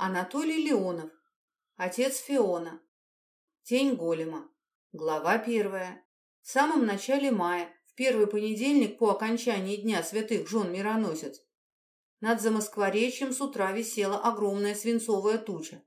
Анатолий Леонов. Отец Фиона. Тень голема. Глава первая. В самом начале мая, в первый понедельник по окончании Дня Святых Жен Мироносец, над Замоскворечьем с утра висела огромная свинцовая туча.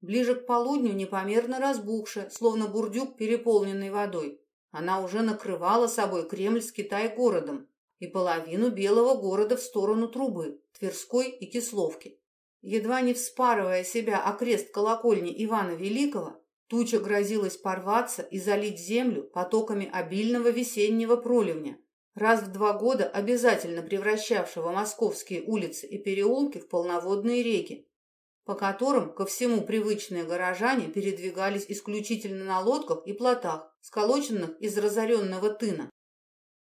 Ближе к полудню непомерно разбухшая, словно бурдюк, переполненный водой. Она уже накрывала собой Кремль с Китай-городом и половину Белого города в сторону Трубы, Тверской и Кисловки. Едва не вспарывая себя о крест колокольни Ивана Великого, туча грозилась порваться и залить землю потоками обильного весеннего проливня, раз в два года обязательно превращавшего московские улицы и переулки в полноводные реки, по которым ко всему привычные горожане передвигались исключительно на лодках и плотах, сколоченных из разоренного тына.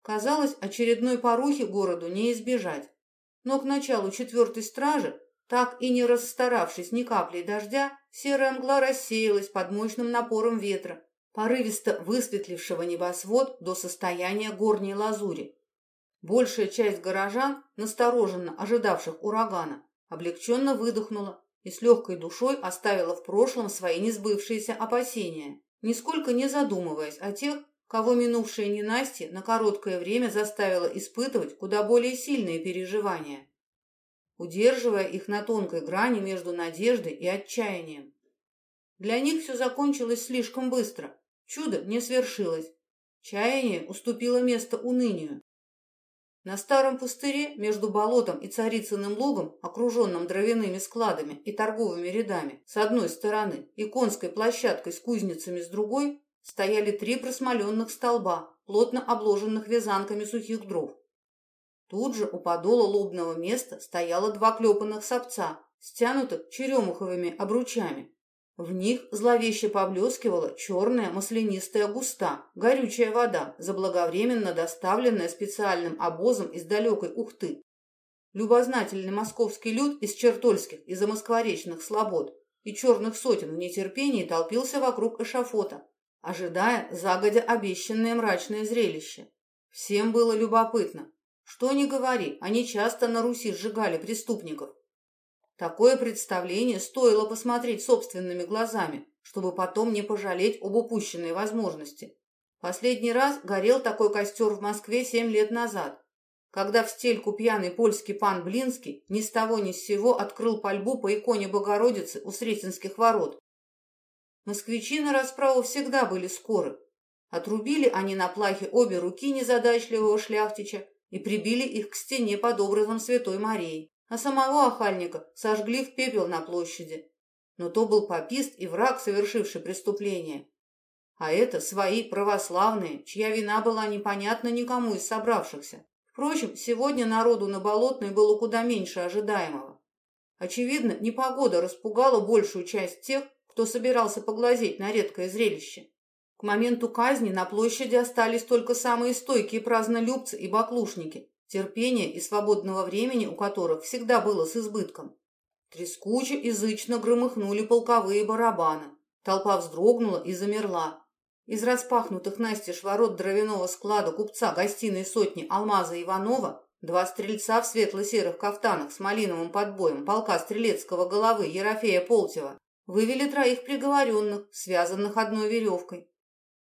Казалось, очередной порухи городу не избежать. Но к началу четвертой стражи так и не расстаравшись ни каплей дождя, серая мгла рассеялась под мощным напором ветра, порывисто высветлившего небосвод до состояния горней лазури. Большая часть горожан, настороженно ожидавших урагана, облегченно выдохнула и с легкой душой оставила в прошлом свои несбывшиеся опасения, нисколько не задумываясь о тех, кого минувшее ненастье на короткое время заставило испытывать куда более сильные переживания удерживая их на тонкой грани между надеждой и отчаянием. Для них все закончилось слишком быстро. Чудо не свершилось. Чаяние уступило место унынию. На старом пустыре между болотом и царицыным лугом, окруженным дровяными складами и торговыми рядами с одной стороны и конской площадкой с кузницами с другой, стояли три просмоленных столба, плотно обложенных вязанками сухих дров. Тут же у подола лобного места стояло два клепанных сапца, стянутых черемуховыми обручами. В них зловеще поблескивала черная маслянистая густа, горючая вода, заблаговременно доставленная специальным обозом из далекой Ухты. Любознательный московский люд из чертольских и замоскворечных слобод и черных сотен в нетерпении толпился вокруг эшафота, ожидая загодя обещанное мрачное зрелище. Всем было любопытно, что ни говори, они часто на Руси сжигали преступников. Такое представление стоило посмотреть собственными глазами, чтобы потом не пожалеть об упущенной возможности. Последний раз горел такой костер в Москве семь лет назад, когда в стельку пьяный польский пан Блинский ни с того ни с сего открыл пальбу по иконе Богородицы у Сретенских ворот. Москвичи на расправу всегда были скоры. Отрубили они на плахе обе руки незадачливого шляхтича и прибили их к стене под образом Святой Марии, а самого охальника сожгли в пепел на площади. Но то был попист и враг, совершивший преступление. А это свои православные, чья вина была непонятна никому из собравшихся. Впрочем, сегодня народу на Болотной было куда меньше ожидаемого. Очевидно, непогода распугала большую часть тех, кто собирался поглазеть на редкое зрелище. К моменту казни на площади остались только самые стойкие празднолюбцы и баклушники, терпение и свободного времени у которых всегда было с избытком. Трескуче и зычно громыхнули полковые барабаны. Толпа вздрогнула и замерла. Из распахнутых настежь ворот дровяного склада купца гостиной сотни Алмаза Иванова два стрельца в светло-серых кафтанах с малиновым подбоем полка стрелецкого головы Ерофея Полтева вывели троих приговоренных, связанных одной веревкой.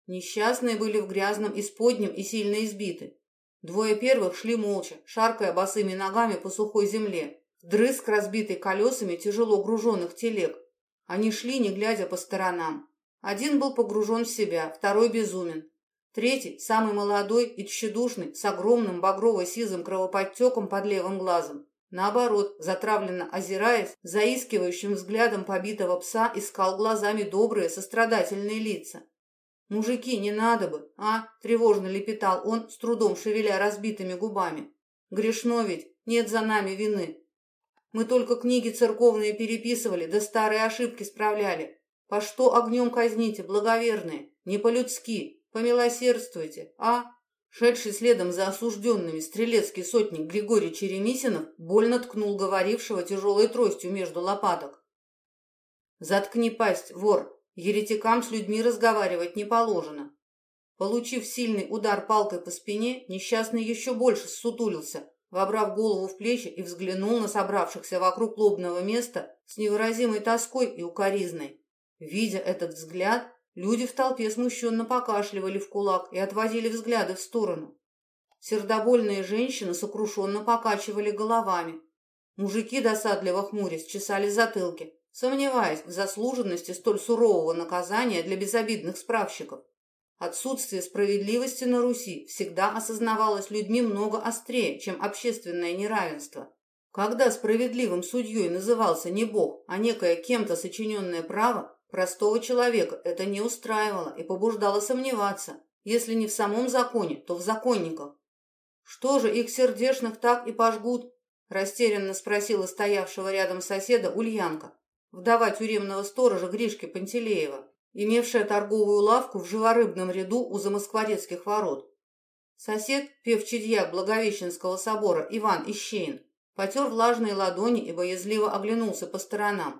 Несчастные были в грязном исподнем и сильно избиты. Двое первых шли молча, шаркая босыми ногами по сухой земле, вдрызг разбитой колесами тяжело груженных телег. Они шли, не глядя по сторонам. Один был погружен в себя, второй безумен. Третий, самый молодой и тщедушный, с огромным багрово-сизым кровоподтеком под левым глазом. Наоборот, затравленно озираясь, заискивающим взглядом побитого пса искал глазами добрые, сострадательные лица. «Мужики, не надо бы, а?» — тревожно лепетал он, с трудом шевеля разбитыми губами. «Грешно ведь, нет за нами вины. Мы только книги церковные переписывали, да старые ошибки справляли. По что огнем казните, благоверные? Не по-людски, помилосердствуйте, а?» Шедший следом за осужденными стрелецкий сотник Григорий Черемисинов больно ткнул говорившего тяжелой тростью между лопаток. «Заткни пасть, вор!» Еретикам с людьми разговаривать не положено. Получив сильный удар палкой по спине, несчастный еще больше ссутулился, вобрав голову в плечи и взглянул на собравшихся вокруг лобного места с невыразимой тоской и укоризной. Видя этот взгляд, люди в толпе смущенно покашливали в кулак и отводили взгляды в сторону. Сердобольные женщины сокрушенно покачивали головами. Мужики, досадливо хмурясь, чесали затылки, сомневаясь в заслуженности столь сурового наказания для безобидных справщиков. Отсутствие справедливости на Руси всегда осознавалось людьми много острее, чем общественное неравенство. Когда справедливым судьей назывался не Бог, а некое кем-то сочиненное право, простого человека это не устраивало и побуждало сомневаться, если не в самом законе, то в законниках. «Что же их сердешных так и пожгут?» – растерянно спросила стоявшего рядом соседа Ульянка, вдова тюремного сторожа Гришки Пантелеева имевшая торговую лавку в живорыбном ряду у замоскворецких ворот. Сосед, певчий дьяк Благовещенского собора Иван Ищейн, потер влажные ладони и боязливо оглянулся по сторонам.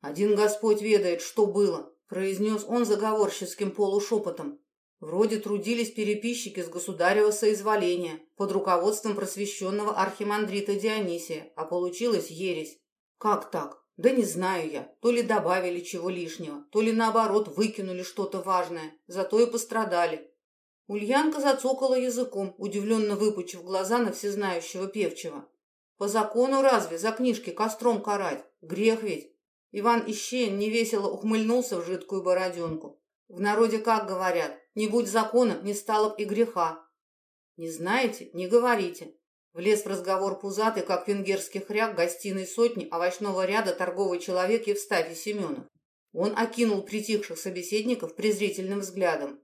«Один Господь ведает, что было», — произнес он заговорческим полушепотом. Вроде трудились переписчики с государева соизволения под руководством просвещенного архимандрита Дионисия, а получилась ересь. Как так? Да не знаю я, то ли добавили чего лишнего, то ли наоборот выкинули что-то важное, зато и пострадали. Ульянка зацокала языком, удивленно выпучив глаза на всезнающего певчего. По закону разве за книжки костром карать? Грех ведь. Иван Ищеин невесело ухмыльнулся в жидкую бороденку. В народе как говорят, не будь закона, не стало б и греха. Не знаете, не говорите. Влез в разговор пузатый, как венгерский хряк гостиной сотни овощного ряда торговый человек Евстафий Семенов. Он окинул притихших собеседников презрительным взглядом.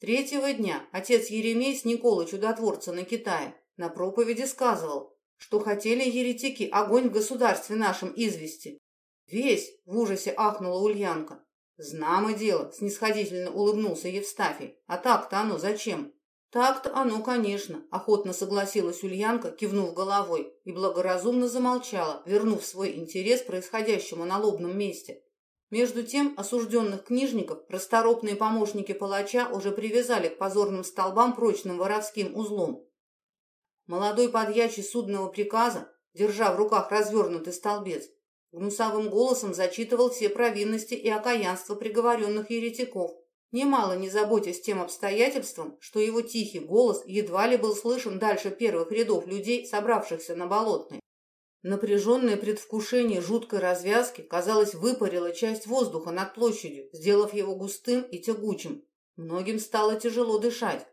Третьего дня отец Еремей с Николой Чудотворца на Китае на проповеди сказывал, что хотели еретики огонь в государстве нашем извести. Весь в ужасе ахнула Ульянка. Знамо дело, снисходительно улыбнулся Евстафий. А так-то оно зачем? «Так-то оно, конечно», — охотно согласилась Ульянка, кивнув головой, и благоразумно замолчала, вернув свой интерес происходящему на лобном месте. Между тем осужденных книжников расторопные помощники палача уже привязали к позорным столбам прочным воровским узлом. Молодой подьячий судного приказа, держа в руках развернутый столбец, гнусавым голосом зачитывал все провинности и окаянства приговоренных еретиков, немало не заботясь тем обстоятельством, что его тихий голос едва ли был слышен дальше первых рядов людей, собравшихся на Болотной. Напряженное предвкушение жуткой развязки, казалось, выпарило часть воздуха над площадью, сделав его густым и тягучим. Многим стало тяжело дышать.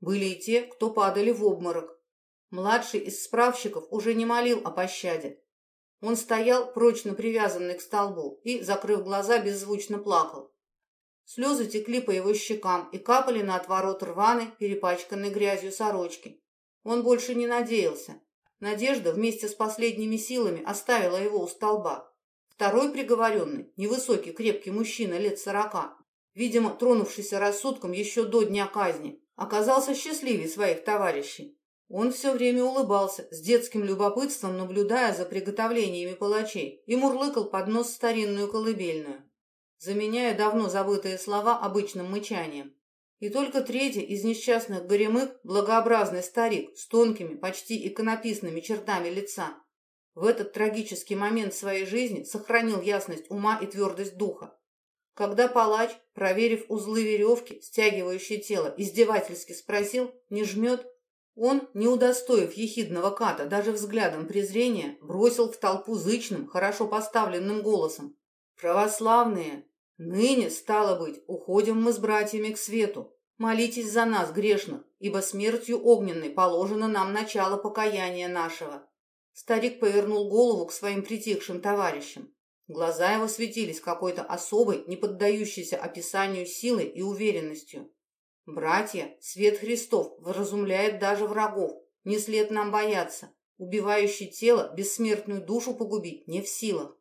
Были и те, кто падали в обморок. Младший из справщиков уже не молил о пощаде. Он стоял, прочно привязанный к столбу, и, закрыв глаза, беззвучно плакал. Слезы текли по его щекам и капали на отворот рваной, перепачканной грязью сорочки. Он больше не надеялся. Надежда вместе с последними силами оставила его у столба. Второй приговоренный, невысокий, крепкий мужчина лет сорока, видимо, тронувшийся рассудком еще до дня казни, оказался счастливее своих товарищей. Он все время улыбался, с детским любопытством наблюдая за приготовлениями палачей, и мурлыкал под нос старинную колыбельную заменяя давно забытые слова обычным мычанием. И только третий из несчастных горемык – благообразный старик с тонкими, почти иконописными чертами лица. В этот трагический момент своей жизни сохранил ясность ума и твердость духа. Когда палач, проверив узлы веревки, стягивающие тело, издевательски спросил, не жмет, он, не удостоив ехидного ката даже взглядом презрения, бросил в толпу зычным, хорошо поставленным голосом. «Православные, Ныне, стало быть, уходим мы с братьями к свету. Молитесь за нас, грешных, ибо смертью огненной положено нам начало покаяния нашего. Старик повернул голову к своим притихшим товарищам. Глаза его светились какой-то особой, не поддающейся описанию силой и уверенностью. «Братья, свет Христов вразумляет даже врагов. Не след нам бояться. Убивающий тело, бессмертную душу погубить не в силах.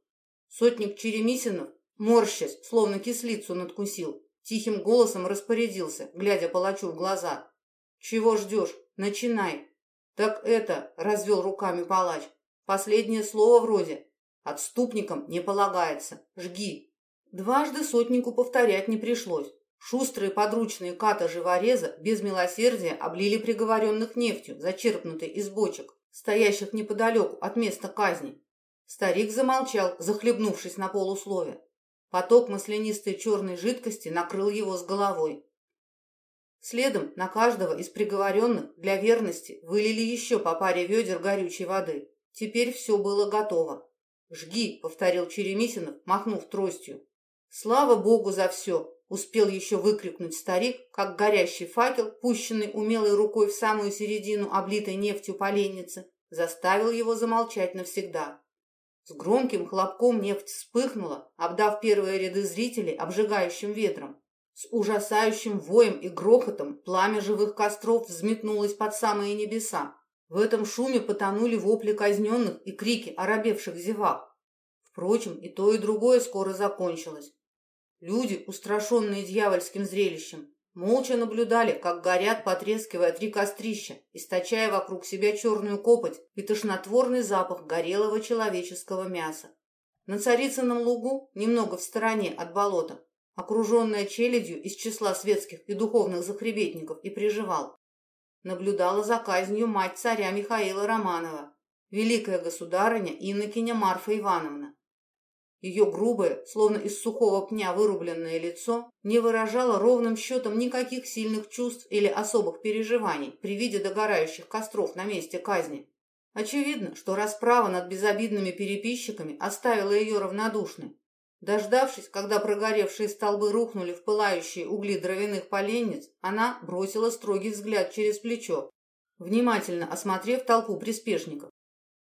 Сотник Черемисинов Морщась, словно кислицу надкусил, тихим голосом распорядился, глядя палачу в глаза. «Чего ждешь? Начинай!» «Так это...» — развел руками палач. «Последнее слово вроде. Отступникам не полагается. Жги!» Дважды сотнику повторять не пришлось. Шустрые подручные ката живореза без милосердия облили приговоренных нефтью, зачерпнутой из бочек, стоящих неподалеку от места казни. Старик замолчал, захлебнувшись на полуслове. Поток маслянистой черной жидкости накрыл его с головой. Следом на каждого из приговоренных для верности вылили еще по паре ведер горючей воды. Теперь все было готово. «Жги», — повторил Черемисинов, махнув тростью. «Слава Богу за все!» — успел еще выкрикнуть старик, как горящий факел, пущенный умелой рукой в самую середину облитой нефтью поленницы, заставил его замолчать навсегда. С громким хлопком нефть вспыхнула, обдав первые ряды зрителей обжигающим ветром. С ужасающим воем и грохотом пламя живых костров взметнулось под самые небеса. В этом шуме потонули вопли казненных и крики оробевших зевак. Впрочем, и то, и другое скоро закончилось. Люди, устрашенные дьявольским зрелищем, молча наблюдали, как горят, потрескивая три кострища, источая вокруг себя черную копоть и тошнотворный запах горелого человеческого мяса. На Царицыном лугу, немного в стороне от болота, окруженная челядью из числа светских и духовных захребетников и приживал, наблюдала за казнью мать царя Михаила Романова, великая государыня Иннокеня Марфа Ивановна. Ее грубое, словно из сухого пня вырубленное лицо, не выражало ровным счетом никаких сильных чувств или особых переживаний при виде догорающих костров на месте казни. Очевидно, что расправа над безобидными переписчиками оставила ее равнодушной. Дождавшись, когда прогоревшие столбы рухнули в пылающие угли дровяных поленниц, она бросила строгий взгляд через плечо, внимательно осмотрев толпу приспешников.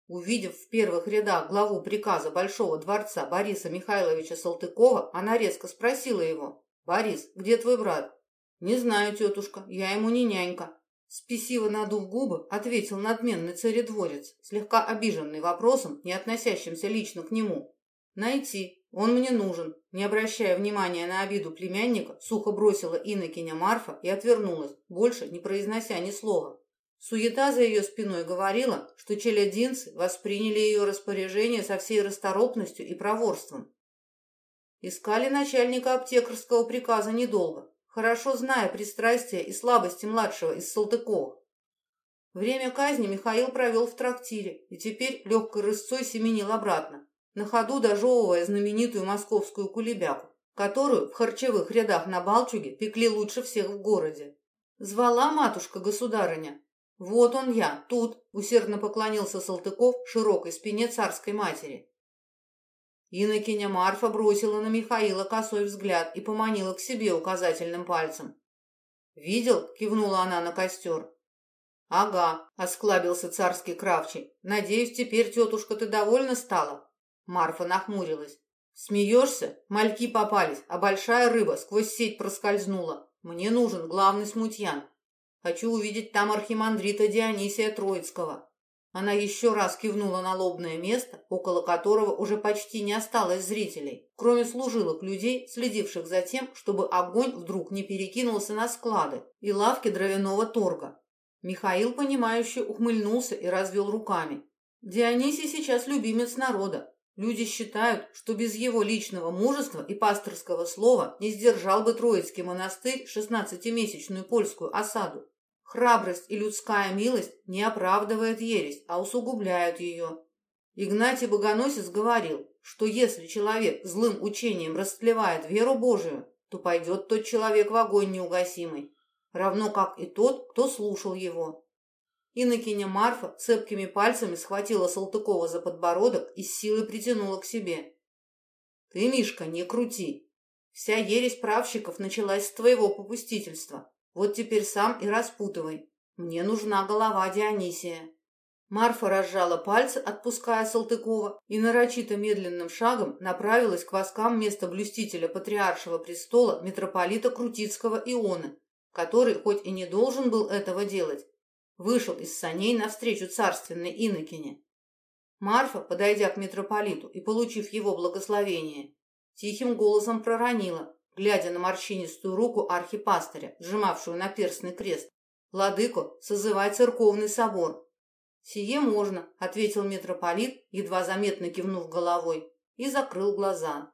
Увидев в первых рядах главу приказа Большого дворца Бориса Михайловича Салтыкова, она резко спросила его. «Борис, где твой брат?» «Не знаю, тетушка, я ему не нянька». Спесиво надув губы, ответил надменный царедворец, слегка обиженный вопросом, не относящимся лично к нему. «Найти. Он мне нужен». Не обращая внимания на обиду племянника, сухо бросила инокиня Марфа и отвернулась, больше не произнося ни слова. Суета за ее спиной говорила, что челядинцы восприняли ее распоряжение со всей расторопностью и проворством. Искали начальника аптекарского приказа недолго, хорошо зная пристрастия и слабости младшего из Салтыковых. Время казни Михаил провел в трактире и теперь легкой рысцой семенил обратно, на ходу дожевывая знаменитую московскую кулебяку, которую в харчевых рядах на Балчуге пекли лучше всех в городе. Звала матушка-государыня, «Вот он я, тут!» — усердно поклонился Салтыков широкой спине царской матери. Инокиня Марфа бросила на Михаила косой взгляд и поманила к себе указательным пальцем. «Видел?» — кивнула она на костер. «Ага», — осклабился царский кравчий. «Надеюсь, теперь, тетушка, ты довольна стала?» Марфа нахмурилась. «Смеешься? Мальки попались, а большая рыба сквозь сеть проскользнула. Мне нужен главный смутьян. Хочу увидеть там архимандрита Дионисия Троицкого». Она еще раз кивнула на лобное место, около которого уже почти не осталось зрителей, кроме служилых людей, следивших за тем, чтобы огонь вдруг не перекинулся на склады и лавки дровяного торга. Михаил, понимающе ухмыльнулся и развел руками. Дионисий сейчас любимец народа. Люди считают, что без его личного мужества и пасторского слова не сдержал бы Троицкий монастырь шестнадцатимесячную польскую осаду. Храбрость и людская милость не оправдывает ересь, а усугубляют ее. Игнатий Богоносец говорил, что если человек злым учением растлевает веру Божию, то пойдет тот человек в огонь неугасимый, равно как и тот, кто слушал его. Инокиня Марфа цепкими пальцами схватила Салтыкова за подбородок и с силой притянула к себе. «Ты, Мишка, не крути. Вся ересь правщиков началась с твоего попустительства. Вот теперь сам и распутывай. Мне нужна голова Дионисия». Марфа разжала пальцы, отпуская Салтыкова, и нарочито медленным шагом направилась к воскам места блюстителя патриаршего престола митрополита Крутицкого Ионы, который, хоть и не должен был этого делать, вышел из саней навстречу царственной инокине. Марфа, подойдя к митрополиту и получив его благословение, тихим голосом проронила, глядя на морщинистую руку архипастыря, сжимавшую наперстный крест. «Владыко, созывай церковный собор». «Сие можно», — ответил митрополит, едва заметно кивнув головой, и закрыл глаза.